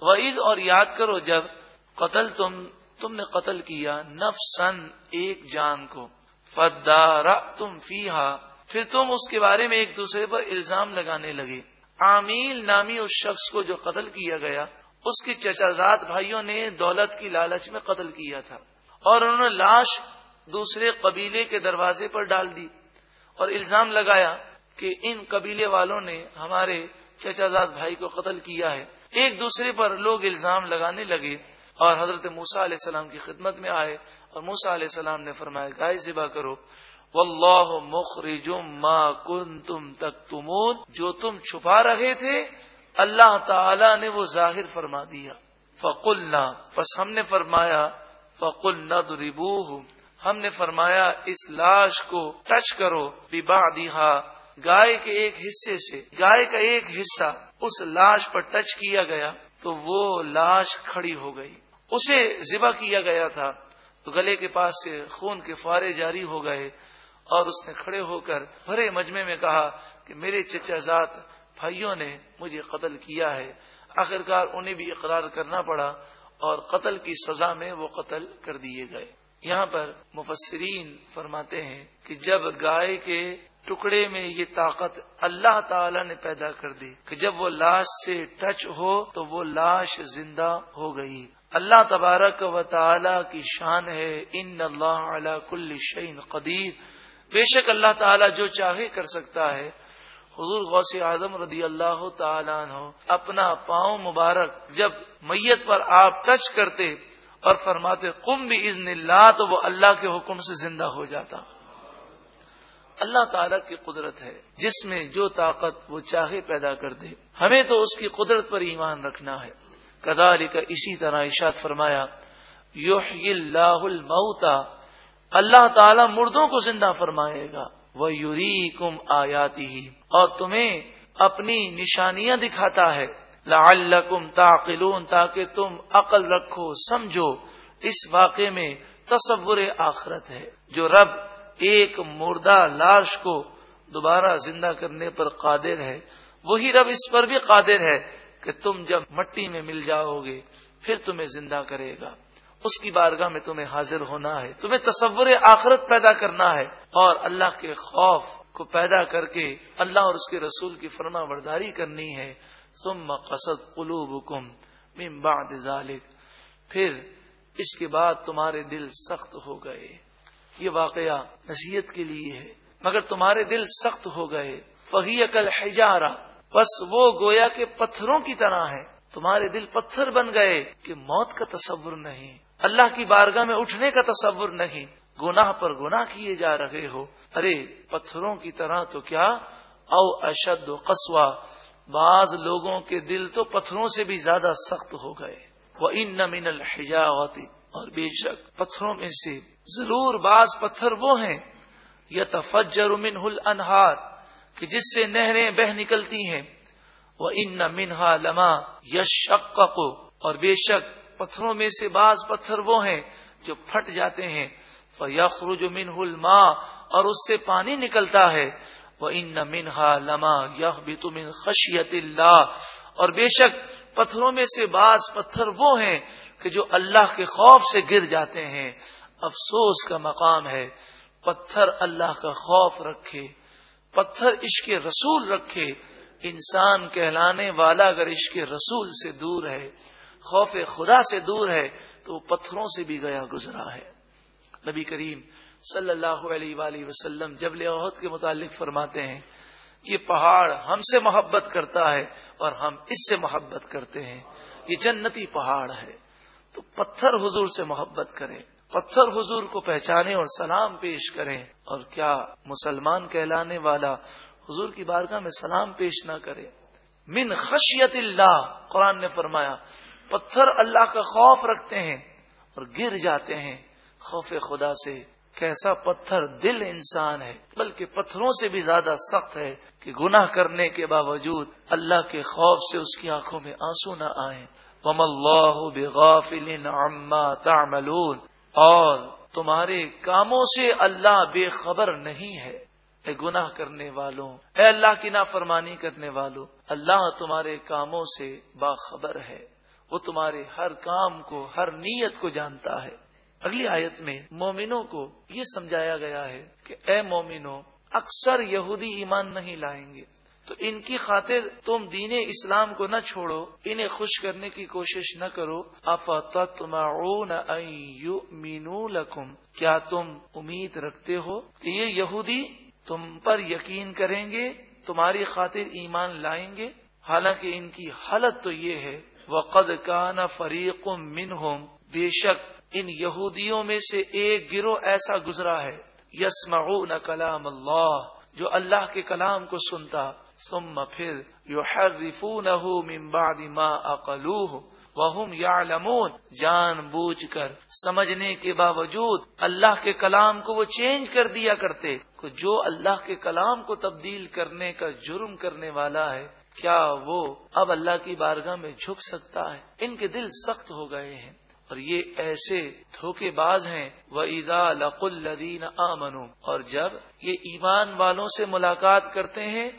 وعید اور یاد کرو جب قتل تم تم نے قتل کیا نفسن ایک جان کو۔ فدار تم فی پھر تم اس کے بارے میں ایک دوسرے پر الزام لگانے لگے۔ عامل نامی اس شخص کو جو قتل کیا گیا، اس کے چچازاد بھائیوں نے دولت کی لالچ میں قتل کیا تھا۔ اور انہوں نے لاش دوسرے قبیلے کے دروازے پر ڈال دی اور الزام لگایا کہ ان قبیلے والوں نے ہمارے چچازاد بھائی کو قتل کیا ہے۔ ایک دوسرے پر لوگ الزام لگانے لگے اور حضرت موسا علیہ السلام کی خدمت میں آئے اور موسا علیہ السلام نے فرمایا، گائے ذبح کرو۔ واللہ مخرج ما کنتم تکتمون۔ جو تم چھپا رہے تھے، اللہ تعالی نے وہ ظاہر فرما دیا۔ فقلنا بس ہم نے فرمایا، فقلنا ضربوه ہم نے فرمایا، اس لاش کو ٹچ کرو۔ با گائے کے ایک حصے سے، گائے کا ایک حصہ اس لاش پر ٹچ کیا گیا تو وہ لاش کھڑی ہو گئی۔ اسے ذبح کیا گیا تھا۔ تو گلے کے پاس سے خون کے فارے جاری ہو گئے اور اس نے کھڑے ہو کر بھرے مجمے میں کہا کہ میرے چچا ذات بھائیوں نے مجھے قتل کیا ہے۔ آخرکار انہیں بھی اقرار کرنا پڑا اور قتل کی سزا میں وہ قتل کر دیے گئے۔ یہاں پر مفسرین فرماتے ہیں کہ جب گائے کے ٹکڑے میں یہ طاقت اللہ تعالی نے پیدا کر دی کہ جب وہ لاش سے ٹچ ہو تو وہ لاش زندہ ہو گئی۔ اللہ تبارک و تعالی کی شان ہے، ان اللہ علی کل شعین قدیر۔ بے شک اللہ تعالی جو چاہے کر سکتا ہے۔ حضور غوث اعظم رضی اللہ تعالیٰ عنہ اپنا پاؤں مبارک جب میت پر آپ ٹچ کرتے اور فرماتے کم بھی عزن اللہ تو وہ اللہ کے حکم سے زندہ ہو جاتا۔ اللہ تعالیٰ کی قدرت ہے، جس میں جو طاقت وہ چاہے پیدا کر دے۔ ہمیں تو اس کی قدرت پر ایمان رکھنا ہے۔ کدالی کا اسی طرح اشاد فرمایا اللہ الموتا اللہ تعالی مردوں کو زندہ فرمائے گا۔ وہ یوری کم آیاتی ہی اور تمہیں اپنی نشانیاں دکھاتا ہے۔ لعلکم تعقلون۔ تاکہ تم عقل رکھو، سمجھو۔ اس واقعے میں تصور آخرت ہے۔ جو رب ایک مردہ لاش کو دوبارہ زندہ کرنے پر قادر ہے، وہی رب اس پر بھی قادر ہے کہ تم جب مٹی میں مل جاؤ گے، پھر تمہیں زندہ کرے گا۔ اس کی بارگاہ میں تمہیں حاضر ہونا ہے، تمہیں تصور آخرت پیدا کرنا ہے۔ اور اللہ کے خوف کو پیدا کر کے اللہ اور اس کے رسول کی فرما برداری کرنی ہے۔ ثم قصد قلوبکم من بعد ذالک پھر اس کے بعد تمہارے دل سخت ہو گئے۔ یہ واقعہ نصیحت کے لیے ہے۔ مگر تمہارے دل سخت ہو گئے۔ فہی کل بس وہ گویا کے پتھروں کی طرح ہے تمہارے دل پتھر بن گئے کہ موت کا تصور نہیں۔ اللہ کی بارگاہ میں اٹھنے کا تصور نہیں۔ گناہ پر گناہ کیے جا رہے ہو۔ ارے، پتھروں کی طرح تو کیا؟ او اشد و قصوا بعض لوگوں کے دل تو پتھروں سے بھی زیادہ سخت ہو گئے۔ وہ ان نمین الحجا اور بے شک پتھروں میں سے ضرور بعض پتھر وہ ہیں یا تفجر منہ الانہار، کہ جس سے نہریں بہ نکلتی ہیں وہ ان منہا لما یش اور بے شک پتھروں میں سے بعض پتھر وہ ہیں جو پھٹ جاتے ہیں فخرج منہ الماء، اور اس سے پانی نکلتا ہے وہ ان منہا لما یہ بھی تم خشیت اللہ اور بے شک پتھروں میں سے بعض پتھر وہ ہیں کہ جو اللہ کے خوف سے گر جاتے ہیں۔ افسوس کا مقام ہے، پتھر اللہ کا خوف رکھے، پتھر عشق رسول رکھے۔ انسان کہلانے والا اگر عشق رسول سے دور ہے، خوف خدا سے دور ہے، تو وہ پتھروں سے بھی گیا گزرا ہے۔ نبی کریم صلی اللہ علیہ وآلہ وسلم جب عہد کے متعلق فرماتے ہیں یہ پہاڑ ہم سے محبت کرتا ہے اور ہم اس سے محبت کرتے ہیں۔ یہ جنتی پہاڑ ہے، تو پتھر حضور سے محبت کریں پتھر حضور کو پہچانے اور سلام پیش کریں اور کیا مسلمان کہلانے والا حضور کی بارگاہ میں سلام پیش نہ کرے۔ من خشیت اللہ، قرآن نے فرمایا، پتھر اللہ کا خوف رکھتے ہیں اور گر جاتے ہیں۔ خوف خدا سے، کیسا پتھر دل انسان ہے، بلکہ پتھروں سے بھی زیادہ سخت ہے کہ گناہ کرنے کے باوجود اللہ کے خوف سے اس کی آنکھوں میں آنسو نہ آئے وم اللہ بغافل عما تعملون۔ اور تمہارے کاموں سے اللہ بے خبر نہیں ہے۔ اے گناہ کرنے والوں، اے اللہ کی نافرمانی کرنے والوں، اللہ تمہارے کاموں سے باخبر ہے۔ وہ تمہارے ہر کام کو، ہر نیت کو جانتا ہے۔ اگلی آیت میں مومنوں کو یہ سمجھایا گیا ہے کہ اے مومنو اکثر یہودی ایمان نہیں لائیں گے۔ تو ان کی خاطر تم دین اسلام کو نہ چھوڑو، انہیں خوش کرنے کی کوشش نہ کرو۔ مینو لکم، کیا تم امید رکھتے ہو کہ یہ یہودی تم پر یقین کریں گے، تمہاری خاطر ایمان لائیں گے؟ حالانکہ ان کی حالت تو یہ ہے وہ قد کا نہ فریق من بے شک ان یہودیوں میں سے ایک گروہ ایسا گزرا ہے، یسمعون کلام اللہ، جو اللہ کے کلام کو سنتا۔ ثم پھر يحرفونه من بعد ما اقلوه وهم يعلمون جان بوجھ کر، سمجھنے کے باوجود اللہ کے کلام کو وہ چینج کر دیا کرتے کہ جو اللہ کے کلام کو تبدیل کرنے کا جرم کرنے والا ہے، کیا وہ اب اللہ کی بارگاہ میں جھک سکتا ہے؟ ان کے دل سخت ہو گئے ہیں۔ اور یہ ایسے دھوکے باز ہیں وہ عیدا لق الدین آمنو اور جب یہ ایمان والوں سے ملاقات کرتے ہیں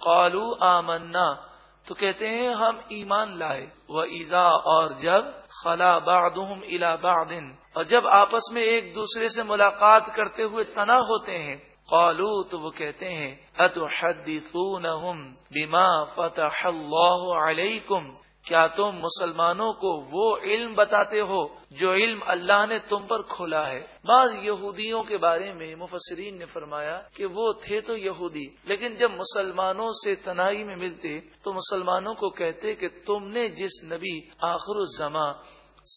قالو آمنا۔ تو کہتے ہیں، ہم ایمان لائے۔ وہ ایزا اور جب خلا بعضهم الى بعد اور جب آپس میں ایک دوسرے سے ملاقات کرتے ہوئے تنا ہوتے ہیں، قالو تو وہ کہتے ہیں اتحدثونهم بما فتح اللہ علیکم کیا تم مسلمانوں کو وہ علم بتاتے ہو جو علم اللہ نے تم پر کھولا ہے؟ بعض یہودیوں کے بارے میں مفسرین نے فرمایا کہ وہ تھے تو یہودی، لیکن جب مسلمانوں سے تنہائی میں ملتے تو مسلمانوں کو کہتے کہ تم نے جس نبی آخر الزما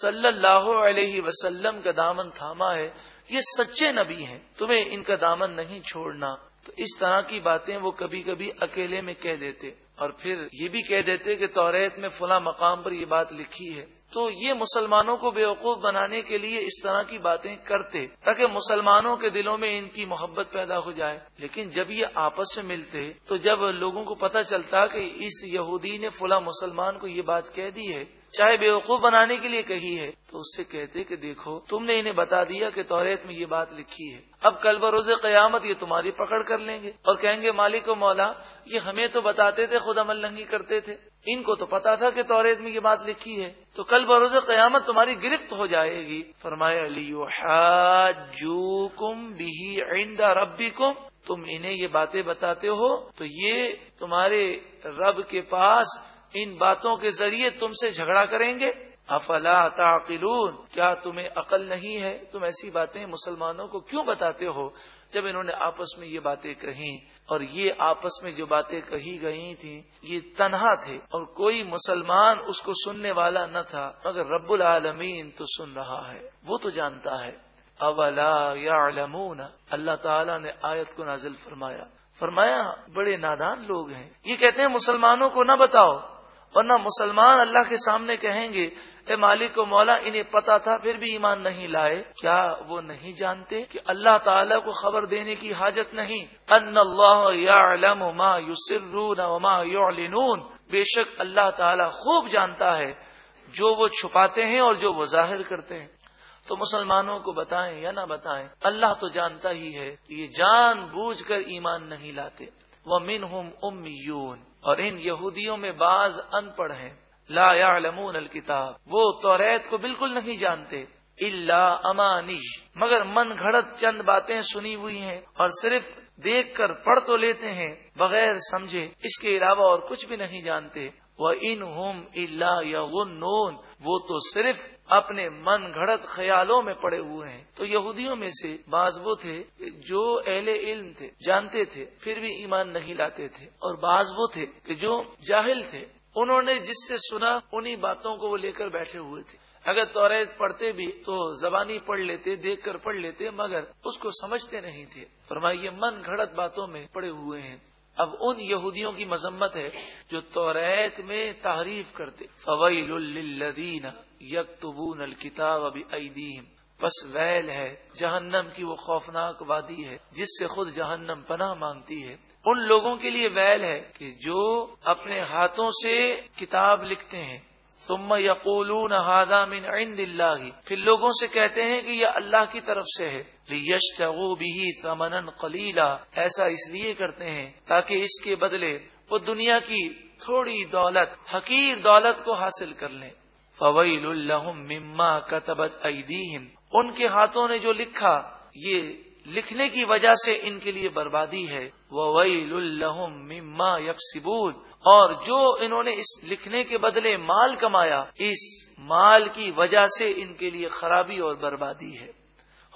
صلی اللہ علیہ وسلم کا دامن تھاما ہے، یہ سچے نبی ہیں، تمہیں ان کا دامن نہیں چھوڑنا۔ تو اس طرح کی باتیں وہ کبھی کبھی اکیلے میں کہہ دیتے۔ اور پھر یہ بھی کہہ دیتے کہ توریت میں فلاں مقام پر یہ بات لکھی ہے۔ تو یہ مسلمانوں کو بیوقوف بنانے کے لیے اس طرح کی باتیں کرتے تاکہ مسلمانوں کے دلوں میں ان کی محبت پیدا ہو جائے۔ لیکن جب یہ آپس میں ملتے تو جب لوگوں کو پتہ چلتا کہ اس یہودی نے فلاں مسلمان کو یہ بات کہہ دی ہے چاہے بیوقوف بنانے کے لیے کہی ہے، تو اس سے کہتے کہ دیکھو، تم نے انہیں بتا دیا کہ توریت میں یہ بات لکھی ہے۔ اب کل بروز قیامت یہ تمہاری پکڑ کر لیں گے۔ اور کہیں گے، مالک و مولا، یہ ہمیں تو بتاتے تھے، خود عمل نہیں کرتے تھے۔ ان کو تو پتا تھا کہ توریت میں یہ بات لکھی ہے۔ تو کل بروز قیامت تمہاری گرفت ہو جائے گی۔ فرمایا علی جو کم بھی ربی کم تم انہیں یہ باتیں بتاتے ہو، تو یہ تمہارے رب کے پاس ان باتوں کے ذریعے تم سے جھگڑا کریں گے؟ افلا تعقلون؟ کیا تمہیں عقل نہیں ہے؟ تم ایسی باتیں مسلمانوں کو کیوں بتاتے ہو جب انہوں نے آپس میں یہ باتیں کہیں؟ اور یہ آپس میں جو باتیں کہی گئی تھیں، یہ تنہا تھے اور کوئی مسلمان اس کو سننے والا نہ تھا، مگر رب العالمین تو سن رہا ہے، وہ تو جانتا ہے۔ اولا یا اللہ تعالیٰ نے آیت کو نازل فرمایا۔ فرمایا، بڑے نادان لوگ ہیں۔ یہ کہتے ہیں، مسلمانوں کو نہ بتاؤ۔ ورنہ مسلمان اللہ کے سامنے کہیں گے، اے مالک و مولا، انہیں پتا تھا، پھر بھی ایمان نہیں لائے۔ کیا وہ نہیں جانتے کہ اللہ تعالیٰ کو خبر دینے کی حاجت نہیں؟ ان اللہ ما وما يعلنون بے شک اللہ تعالیٰ خوب جانتا ہے جو وہ چھپاتے ہیں اور جو وہ ظاہر کرتے ہیں۔ تو مسلمانوں کو بتائیں یا نہ بتائیں، اللہ تو جانتا ہی ہے یہ جان بوجھ کر ایمان نہیں لاتے۔ وہ من ہم اور ان یہودیوں میں بعض ان پڑھ ہیں۔ لا یعلمون الکتاب۔ وہ توریت کو بالکل نہیں جانتے۔ اللہ امانش مگر من گھڑت چند باتیں سنی ہوئی ہیں اور صرف دیکھ کر پڑھ تو لیتے ہیں، بغیر سمجھے۔ اس کے علاوہ اور کچھ بھی نہیں جانتے۔ وہ ان ہوم اللہ یا وہ تو صرف اپنے من گھڑت خیالوں میں پڑے ہوئے ہیں۔ تو یہودیوں میں سے بعض وہ تھے جو اہل علم تھے، جانتے تھے، پھر بھی ایمان نہیں لاتے تھے۔ اور بعض وہ تھے کہ جو جاہل تھے، انہوں نے جس سے سنا انہی باتوں کو وہ لے کر بیٹھے ہوئے تھے۔ اگر توریت پڑھتے بھی تو زبانی پڑھ لیتے، دیکھ کر پڑھ لیتے، مگر اس کو سمجھتے نہیں تھے۔ فرمائیے، من گھڑت باتوں میں پڑے ہوئے ہیں۔ اب ان یہودیوں کی مذمت ہے جو توریت میں تعریف کرتے فویل للذین یکتبون الکتاب بایدیہم بس ویل ہے، جہنم کی وہ خوفناک وادی ہے، جس سے خود جہنم پناہ مانگتی ہے۔ ان لوگوں کے لیے ویل ہے کہ جو اپنے ہاتھوں سے کتاب لکھتے ہیں ثم یقولون هذا من عند اللہ۔ پھر لوگوں سے کہتے ہیں کہ یہ اللہ کی طرف سے ہے۔ لیشتغوا به ثمنا قلیلا۔ ایسا اس لیے کرتے ہیں تاکہ اس کے بدلے وہ دنیا کی تھوڑی دولت، حقیر دولت کو حاصل کر لیں۔ فویل الحم مما کتبت ایدیہم۔ ان کے ہاتھوں نے جو لکھا، یہ لکھنے کی وجہ سے ان کے لیے بربادی ہے۔ وہ ویل الحم مما یکسبون اور جو انہوں نے اس لکھنے کے بدلے مال کمایا، اس مال کی وجہ سے ان کے لیے خرابی اور بربادی ہے۔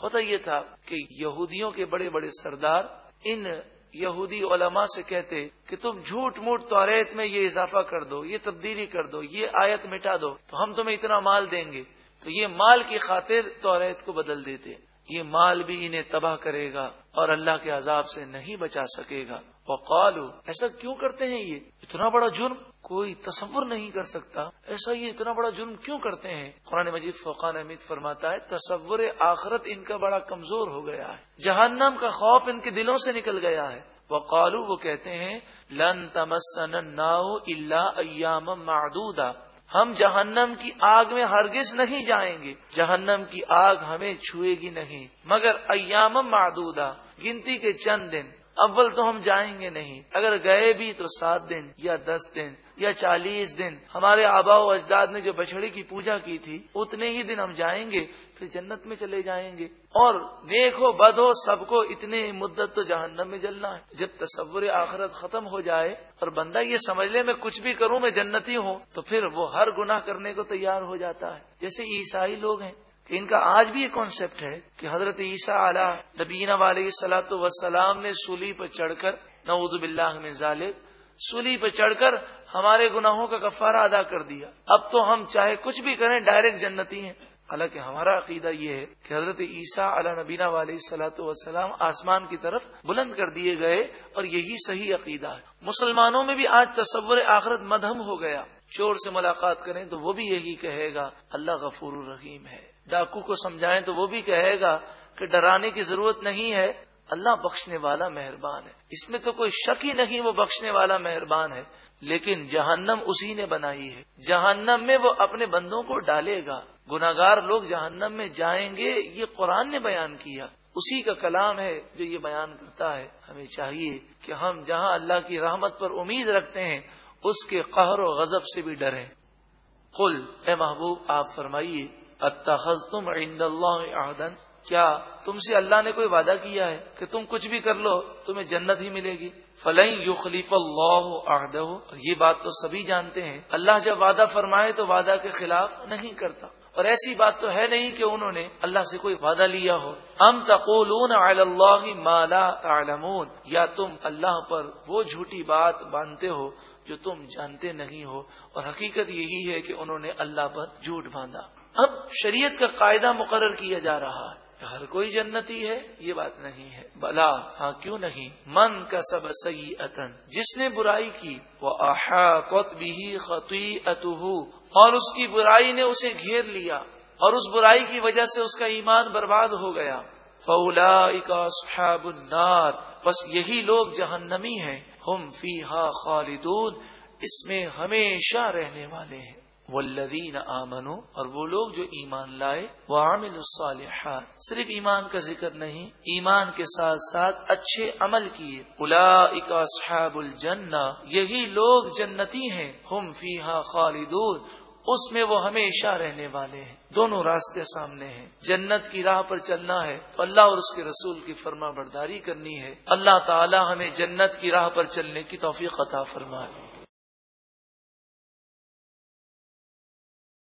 ہوتا یہ تھا کہ یہودیوں کے بڑے بڑے سردار ان یہودی علماء سے کہتے کہ تم جھوٹ موٹ تو میں یہ اضافہ کر دو، یہ تبدیلی کر دو، یہ آیت مٹا دو، تو ہم تمہیں اتنا مال دیں گے۔ تو یہ مال کی خاطر تو کو بدل دیتے۔ یہ مال بھی انہیں تباہ کرے گا اور اللہ کے عذاب سے نہیں بچا سکے گا۔ وقالو، ایسا کیوں کرتے ہیں یہ؟ اتنا بڑا جرم کوئی تصور نہیں کر سکتا۔ ایسا یہ اتنا بڑا جرم کیوں کرتے ہیں؟ قرآن مجید فوقان امید فرماتا ہے، تصور آخرت ان کا بڑا کمزور ہو گیا ہے۔ جہنم کا خوف ان کے دلوں سے نکل گیا ہے۔ وہ قالو وہ کہتے ہیں، لن تمسن ناؤ اللہ ایام معدودہ ہم جہنم کی آگ میں ہرگز نہیں جائیں گے۔ جہنم کی آگ ہمیں چھوئے گی نہیں، مگر ایام معدودہ، گنتی کے چند دن۔ اول تو ہم جائیں گے نہیں، اگر گئے بھی تو سات دن یا دس دن۔ یا چالیس دن۔ ہمارے آبا و اجداد نے جو بچڑے کی پوجا کی تھی، اتنے ہی دن ہم جائیں گے، پھر جنت میں چلے جائیں گے۔ اور نیک ہو بد ہو سب کو اتنے مدت تو جہنم میں جلنا ہے۔ جب تصور آخرت ختم ہو جائے اور بندہ یہ سمجھ لے میں کچھ بھی کروں، میں جنتی ہوں، تو پھر وہ ہر گناہ کرنے کو تیار ہو جاتا ہے۔ جیسے عیسائی لوگ ہیں، کہ ان کا آج بھی یہ کانسیپٹ ہے کہ حضرت عیسیٰ علیہ نبینہ علیہ سلاۃ وسلام نے سولی پر چڑھ کر، نعوذ باللہ میں ظالب سولی پہ چڑھ کر ہمارے گناہوں کا کفارہ ادا کر دیا۔ اب تو ہم چاہے کچھ بھی کریں، ڈائریکٹ جنتی ہیں۔ حالانکہ ہمارا عقیدہ یہ ہے کہ حضرت عیسیٰ علیہ نبینہ علیہ سلاۃ وسلام آسمان کی طرف بلند کر دیے گئے اور یہی صحیح عقیدہ ہے۔ مسلمانوں میں بھی آج تصور آخرت مدھم ہو گیا۔ چور سے ملاقات کریں تو وہ بھی یہی کہے گا، اللہ غفور الرحیم ہے۔ ڈاکو کو سمجھائیں تو وہ بھی کہے گا کہ ڈرانے کی ضرورت نہیں ہے۔ اللہ بخشنے والا مہربان ہے۔ اس میں تو کوئی شک ہی نہیں وہ بخشنے والا مہربان ہے، لیکن جہنم اسی نے بنائی ہے۔ جہنم میں وہ اپنے بندوں کو ڈالے گا۔ گناگار لوگ جہنم میں جائیں گے، یہ قرآن نے بیان کیا۔ اسی کا کلام ہے جو یہ بیان کرتا ہے۔ ہمیں چاہیے کہ ہم جہاں اللہ کی رحمت پر امید رکھتے ہیں، اس کے قہر و غضب سے بھی ڈریں۔ قل، اے محبوب، آپ فرمائیے، اتخذتم عند اللہ عہدن کیا تم سے اللہ نے کوئی وعدہ کیا ہے کہ تم کچھ بھی کر لو تمہیں جنت ہی ملے گی؟ فلئی یو خلیف اللہ عہدہ یہ بات تو سبھی جانتے ہیں. اللہ جب وعدہ فرمائے تو وعدہ کے خلاف نہیں کرتا. اور ایسی بات تو ہے نہیں کہ انہوں نے اللہ سے کوئی وعدہ لیا ہو. ام تقولون علی اللہ مالا تعلمون. یا تم اللہ پر وہ جھوٹی بات باندھتے ہو جو تم جانتے نہیں ہو. اور حقیقت یہی ہے کہ انہوں نے اللہ پر جھوٹ باندھا. اب شریعت کا قاعدہ مقرر کیا جا رہا ہے. ہر کوئی جنتی ہے، یہ بات نہیں ہے۔ بلا ہاں کیوں نہیں؟ من کا سب سی جس نے برائی کی، وہ احاط بھی خطی اور اس کی برائی نے اسے گھیر لیا، اور اس برائی کی وجہ سے اس کا ایمان برباد ہو گیا۔ فولا صحاب النار، بس یہی لوگ جہنمی ہیں۔ ہم فی ہا خالدون، اس میں ہمیشہ رہنے والے ہیں۔ والذین آمنو اور وہ لوگ جو ایمان لائے وہ عامل الصالحات۔ صرف ایمان کا ذکر نہیں، ایمان کے ساتھ ساتھ اچھے عمل کیے۔ الا اصحاب الجنہ، یہی لوگ جنتی ہیں، ہم فیہا خالدون۔ اس میں وہ ہمیشہ رہنے والے ہیں۔ دونوں راستے سامنے ہیں۔ جنت کی راہ پر چلنا ہے، تو اللہ اور اس کے رسول کی فرما برداری کرنی ہے۔ اللہ تعالی ہمیں جنت کی راہ پر چلنے کی توفیق عطا فرمائے۔